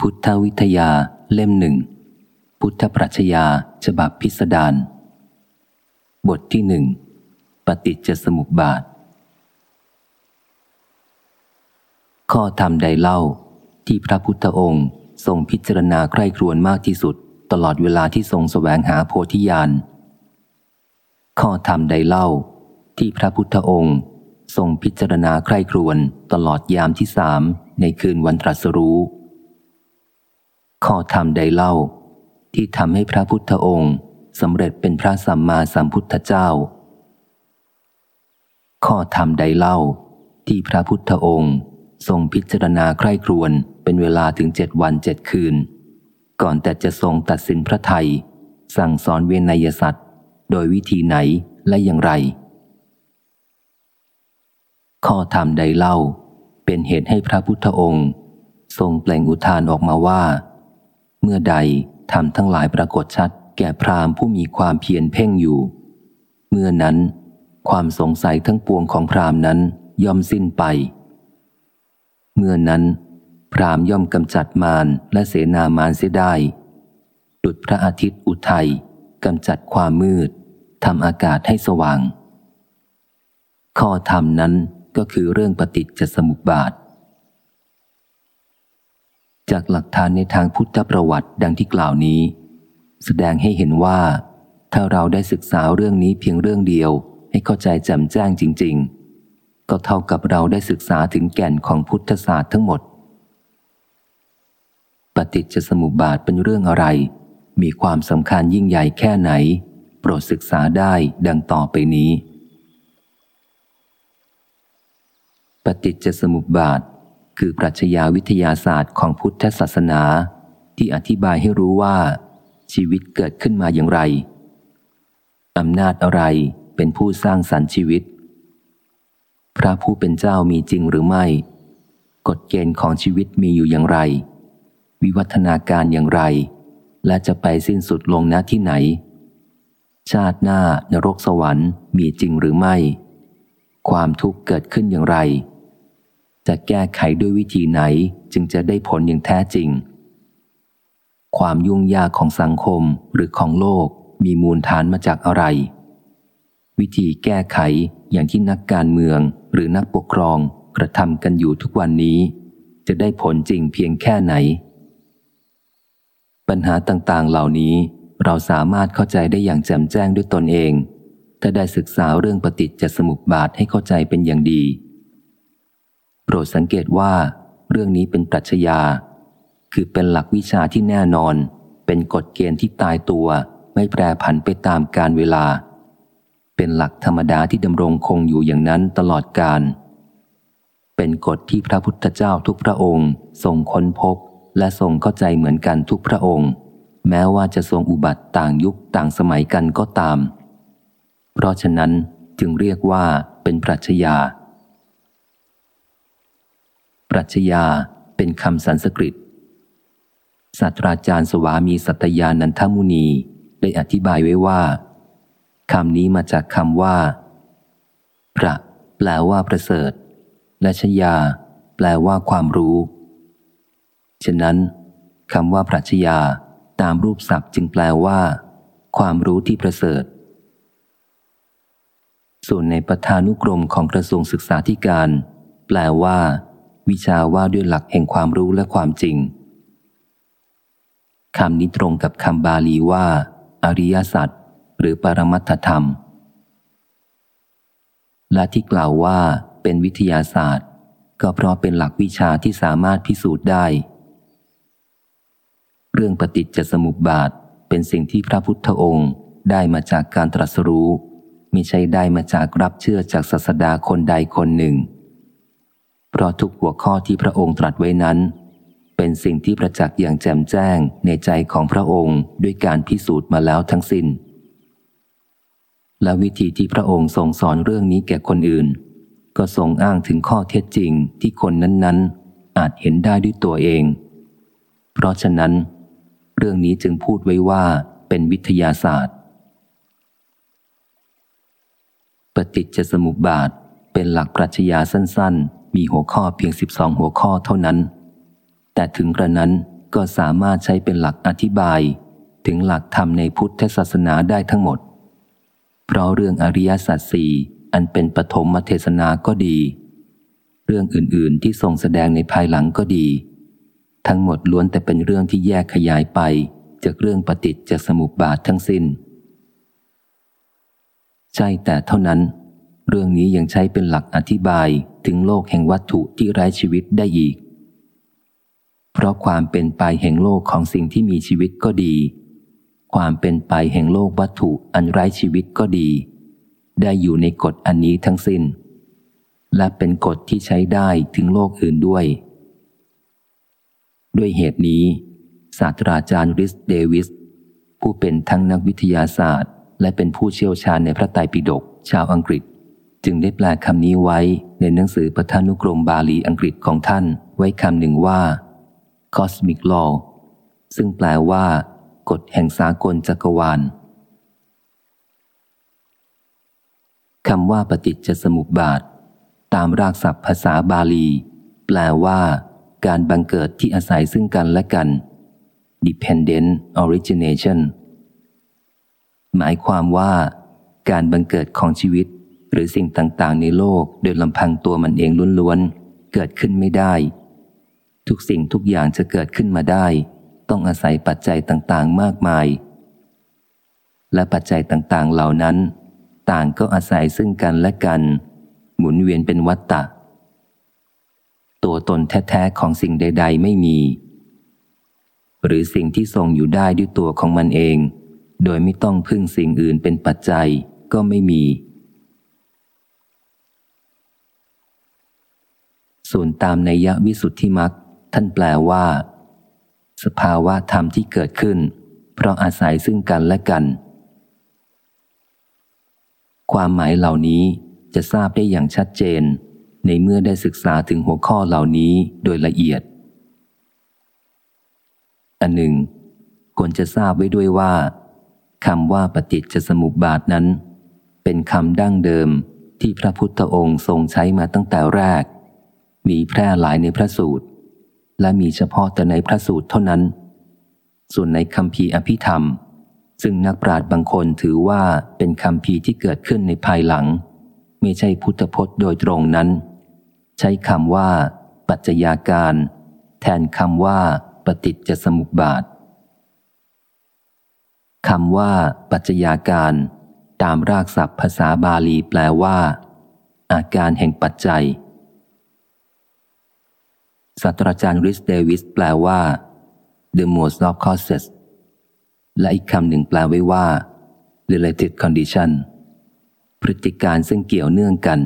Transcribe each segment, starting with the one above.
พุทธวิทยาเล่มหนึ่ง พุทธปรัชญาฉบับพิสดารบทที่หนึ่งปฏิจจสมุปบาท ข้อธรรมใดเล่าที่พระพุทธองค์ทรงพิจารณาใคร่ครวญมากที่สุด ตลอดเวลาที่ทรงสแสวงหาโพธิญาณข้อธรรมใดเล่า ที่พระพุทธองค์ทรงพิจารณาใคร่ครวญตลอดยามที่สามในคืนวันตรัสรู้ ข้อธรรมใดเล่า ที่ทำให้พระพุทธองค์สำเร็จเป็นพระสัมมาสัมพุทธเจ้า ข้อธรรมใดเล่า ที่พระพุทธองค์ทรงพิจารณาใคร่ครวญเป็นเวลาถึงเจ็ดวันเจ็ดคืน ก่อนแต่จะทรงตัดสินพระไทย สั่งสอนเวนยสัตว์ โดยวิธีไหนและอย่างไร ข้อธรรมใดเล่า เป็นเหตุให้พระพุทธองค์ ทรงเปล่งอุทานออกมาว่า เมื่อใดทำทั้งหลายปรากฏชัด แก่พรามผู้มีความเพียรเพ่งอยู่ เมื่อนั้น ความสงสัยทั้งปวงของพรามนั้นย่อมสิ้นไป เมื่อนั้น พรามย่อมกำจัดมารและเสนามารเสียได้ดุดพระอาทิตย์อุทัยกำจัดความมืดทำอากาศให้สว่าง ข้อธรรมนั้นก็คือเรื่องปฏิจจสมุปบาท จากหลักฐานในทางพุทธประวัติดังที่กล่าวนี้ แสดงให้เห็นว่า ถ้าเราได้ศึกษาเรื่องนี้เพียงเรื่องเดียว ให้เข้าใจแจ่มแจ้งจริง ๆ ก็เท่ากับเราได้ศึกษาถึงแก่นของพุทธศาสตร์ทั้งหมด ปฏิจจสมุปบาทเป็นเรื่องอะไร มีความสำคัญยิ่งใหญ่แค่ไหน โปรดศึกษาได้ดังต่อไปนี้ ปฏิจจสมุปบาท คือปรัชญาวิทยาศาสตร์ของพุทธศาสนา ที่อธิบายให้รู้ว่า ชีวิตเกิดขึ้นมาอย่างไร อำนาจอะไรเป็นผู้สร้างสรรค์ชีวิต พระผู้เป็นเจ้ามีจริงหรือไม่ กฎเกณฑ์ของชีวิตมีอยู่อย่างไร วิวัฒนาการอย่างไร และจะไปสิ้นสุดลงณที่ไหน ชาติหน้านรกสวรรค์มีจริงหรือไม่ ความทุกข์เกิดขึ้นอย่างไร จะแก้ไขด้วยวิธีไหนจึงจะได้ผลอย่างแท้จริง ความยุ่งยากของสังคมหรือของโลกมีมูลฐานมาจากอะไร วิธีแก้ไขอย่างที่นักการเมืองหรือนักปกครองกระทำกันอยู่ทุกวันนี้ จะได้ผลจริงเพียงแค่ไหน ปัญหาต่างๆเหล่านี้เราสามารถเข้าใจได้อย่างแจ่มแจ้งด้วยตนเอง ถ้าได้ศึกษาเรื่องปฏิจจสมุปบาทให้เข้าใจเป็นอย่างดี โปรดสังเกตว่า เรื่องนี้เป็นปรัชญา คือเป็นหลักวิชาที่แน่นอน เป็นกฎเกณฑ์ที่ตายตัว ไม่แปรผันไปตามการเวลา เป็นหลักธรรมดาที่ดำรงคงอยู่อย่างนั้นตลอดกาลเป็นกฎที่พระพุทธเจ้าทุกพระองค์ทรงค้นพบ และทรงเข้าใจเหมือนกันทุกพระองค์ แม้ว่าจะทรงอุบัติต่างยุคต่างสมัยกันก็ตาม เพราะฉะนั้นจึงเรียกว่าเป็นปรัชญา ปรัชญาเป็นคำสันสกฤตศาสตราจารย์สวามีสัตยานันทมุนีได้อธิบายไว้ว่าคำนี้มาจากคำว่าพระ แปลว่าประเสริฐ และชยา แปลว่าความรู้ ฉะนั้นคำว่าปรัชญาตามรูปศัพท์จึงแปลว่า ความรู้ที่ประเสริฐ ส่วนในประธานุกรมของกระทรวงศึกษาธิการ แปลว่า วิชาว่าด้วยหลักแห่งความรู้และความจริงคำนี้ตรงกับคำบาลีว่า อริยสัจหรือปรมัตถธรรม และที่กล่าวว่าเป็นวิทยาศาสตร์ ก็เพราะเป็นหลักวิชาที่สามารถพิสูจน์ได้ เรื่องปฏิจจสมุปบาทเป็นสิ่งที่พระพุทธองค์ได้มาจากการตรัสรู้ไม่ใช่ได้มาจากรับเชื่อจากศาสดาคนใดคนหนึ่ง เพราะทุกหัวข้อที่พระองค์ตรัสไว้นั้น เป็นสิ่งที่ประจักษ์อย่างแจ่มแจ้งในใจของพระองค์ด้วยการพิสูจน์มาแล้วทั้งสิน้น และวิธีที่พระองค์ทรงสอนเรื่องนี้แก่คนอื่น ก็ทรงอ้างถึงข้อเท็จจริงที่คนนั้นๆ อาจเห็นได้ด้วยตัวเอง เพราะฉะนั้น เรื่องนี้จึงพูดไว้ว่าเป็นวิทยาศาสตร์ ปฏิจจสมุปบาทเป็นหลักปรัชญาสั้นๆ มีหัวข้อเพียง 12 หัวข้อเท่านั้น แต่ถึงกระนั้นก็สามารถใช้เป็นหลักอธิบาย ถึงหลักธรรมในพุทธศาสนาได้ทั้งหมด เพราะเรื่องอริยสัจสี่อันเป็นปฐมเทศนาก็ดี เรื่องอื่นๆที่ทรงแสดงในภายหลังก็ดี ทั้งหมดล้วนแต่เป็นเรื่องที่แยกขยายไป จากเรื่องปฏิจจสมุปบาททั้งสิน้น ใช่แต่เท่านั้น เรื่องนี้ยังใช้เป็นหลักอธิบายถึงโลกแห่งวัตถุที่ไร้ชีวิตได้อีก เพราะความเป็นไปแห่งโลกของสิ่งที่มีชีวิตก็ดี ความเป็นไปแห่งโลกวัตถุอันไร้ชีวิตก็ดี ได้อยู่ในกฎอันนี้ทั้งสิน้น และเป็นกฎที่ใช้ได้ถึงโลกอื่นด้วย ด้วยเหตุนี้ ศาสตราจารย์ริสเดวิส ผู้เป็นทั้งนักวิทยาศาสตร์ และเป็นผู้เชี่ยวชาญในพระไตรปิฎกชาวอังกฤษ จึงได้แปลคำนี้ไว้ในหนังสือปทานุกรมบาลีอังกฤษของท่านไว้คำหนึ่งว่า cosmic law ซึ่งแปลว่า กฎแห่งสากลจักรวาลคำว่าปฏิจจสมุปบาท ตามรากศัพท์ภาษาบาลี แปลว่า การบังเกิดที่อาศัยซึ่งกันและกัน dependent origination หมายความว่า การบังเกิดของชีวิต หรือสิ่งต่างๆ ในโลกโดยลำพังตัวมันเองล้วนๆ เกิดขึ้นไม่ได้ ทุกสิ่งทุกอย่างจะเกิดขึ้นมาได้ ต้องอาศัยปัจจัยต่างๆ มากมาย และปัจจัยต่างๆ เหล่านั้น ต่างก็อาศัยซึ่งกันและกัน หมุนเวียนเป็นวัตตะ ตัวตนแท้ๆของสิ่งใด ๆ ไม่มี หรือสิ่งที่ทรงอยู่ได้ด้วยตัวของมันเอง โดยไม่ต้องพึ่งสิ่งอื่นเป็นปัจจัยก็ไม่มี ส่วนตามในยะวิสุทธิมักท่านแปลว่า สภาวะธรรมที่เกิดขึ้น เพราะอาศัยซึ่งกันและกัน ความหมายเหล่านี้จะทราบได้อย่างชัดเจน ในเมื่อได้ศึกษาถึงหัวข้อเหล่านี้โดยละเอียด อันหนึ่งควรจะทราบไว้ด้วยว่าคำว่าปฏิจจสมุปบาทนั้น เป็นคำดั้งเดิมที่พระพุทธองค์ทรงใช้มาตั้งแต่แรก มีแพร่หลายในพระสูตร และมีเฉพาะแต่ในพระสูตรเท่านั้น ส่วนในคำพีอภิธรรม ซึ่งนักปราชญ์บางคนถือว่าเป็นคำพีที่เกิดขึ้นในภายหลัง ไม่ใช่พุทธพจน์โดยตรงนั้น ใช้คำว่า ปัจจยาการ แทนคำว่า ปฏิจจสมุปบาทคำว่า ปัจจยาการ ตามรากศัพท์ภาษาบาลีแปลว่า อาการแห่งปัจจัย ศาสตราจารย์ริสเดวิสแปลว่า the most of causes และอีกคำหนึ่งแปลไว้ว่า related condition พฤติการซึ่งเกี่ยวเนื่องกัน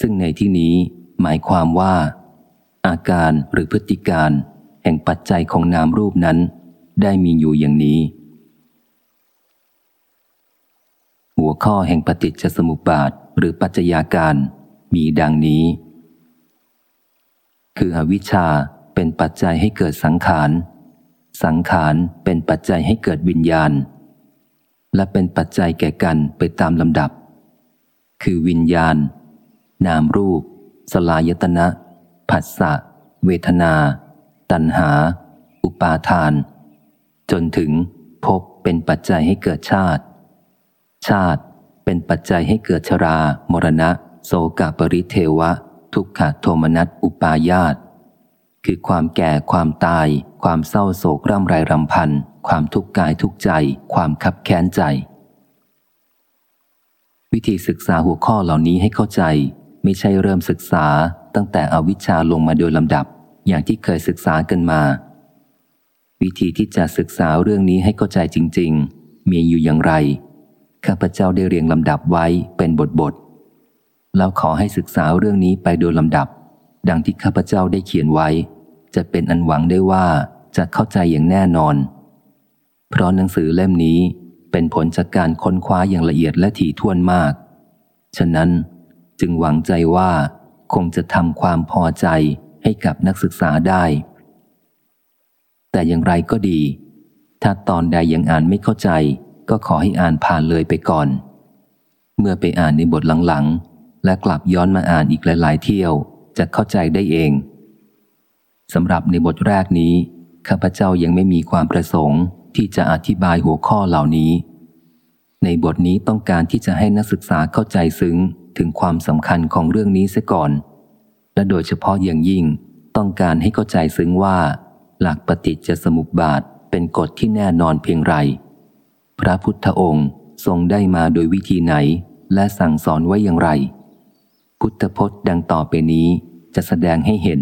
ซึ่งในที่นี้หมายความว่า อาการหรือพฤติการ แห่งปัจจัยของนามรูปนั้น ได้มีอยู่อย่างนี้ หัวข้อแห่งปฏิจจสมุปบาทหรือปัจจัยาการมีดังนี้ คืออวิชชาเป็นปัจจัยให้เกิดสังขาร สังขารเป็นปัจจัยให้เกิดวิญญาณ และเป็นปัจจัยแก่กันไปตามลำดับ คือวิญญาณ นามรูป สลายตนะ ผัสสะ เวทนา ตัณหา อุปาทาน จนถึงพบเป็นปัจจัยให้เกิดชาติ ชาติเป็นปัจจัยให้เกิดชรา มรณะ โสกาปริเทวะ ทุกขโทมนัสอุปายาต คือความแก่ความตาย ความเศร้าโศกร่ำไรรำพัน ความทุกข์กายทุกใจ ความคับแค้นใจ วิธีศึกษาหัวข้อเหล่านี้ให้เข้าใจ ไม่ใช่เริ่มศึกษาตั้งแต่อวิชชาลงมาโดยลำดับ อย่างที่เคยศึกษากันมา วิธีที่จะศึกษาเรื่องนี้ให้เข้าใจจริง ๆ มีอยู่อย่างไรข้าพเจ้าได้เรียงลำดับไว้เป็นบทบท แล้วขอให้ศึกษาเรื่องนี้ไปโดยลำดับ ดังที่ข้าพเจ้าได้เขียนไว้ จะเป็นอันหวังได้ว่าจะเข้าใจอย่างแน่นอน เพราะหนังสือเล่มนี้เป็นผลจากการค้นคว้าอย่างละเอียดและถี่ถ้วนมาก ฉะนั้นจึงหวังใจว่าคงจะทำความพอใจให้กับนักศึกษาได้ แต่อย่างไรก็ดี ถ้าตอนใดยังอ่านไม่เข้าใจ ก็ขอให้อ่านผ่านเลยไปก่อน เมื่อไปอ่านในบทหลัง และกลับย้อนมาอ่านอีกหลาย ๆ เที่ยวจะเข้าใจได้เองสำหรับในบทแรกนี้ ข้าพเจ้ายังไม่มีความประสงค์ที่จะอธิบายหัวข้อเหล่านี้ ในบทนี้ต้องการที่จะให้นักศึกษาเข้าใจซึ้งถึงความสำคัญของเรื่องนี้เสียก่อน และโดยเฉพาะอย่างยิ่งต้องการให้เข้าใจซึ้งว่า หลักปฏิจจสมุปบาทเป็นกฎที่แน่นอนเพียงไร พระพุทธองค์ทรงได้มาโดยวิธีไหน และสั่งสอนไว้อย่างไร พุทธพจน์ดังต่อไปนี้จะแสดงให้เห็น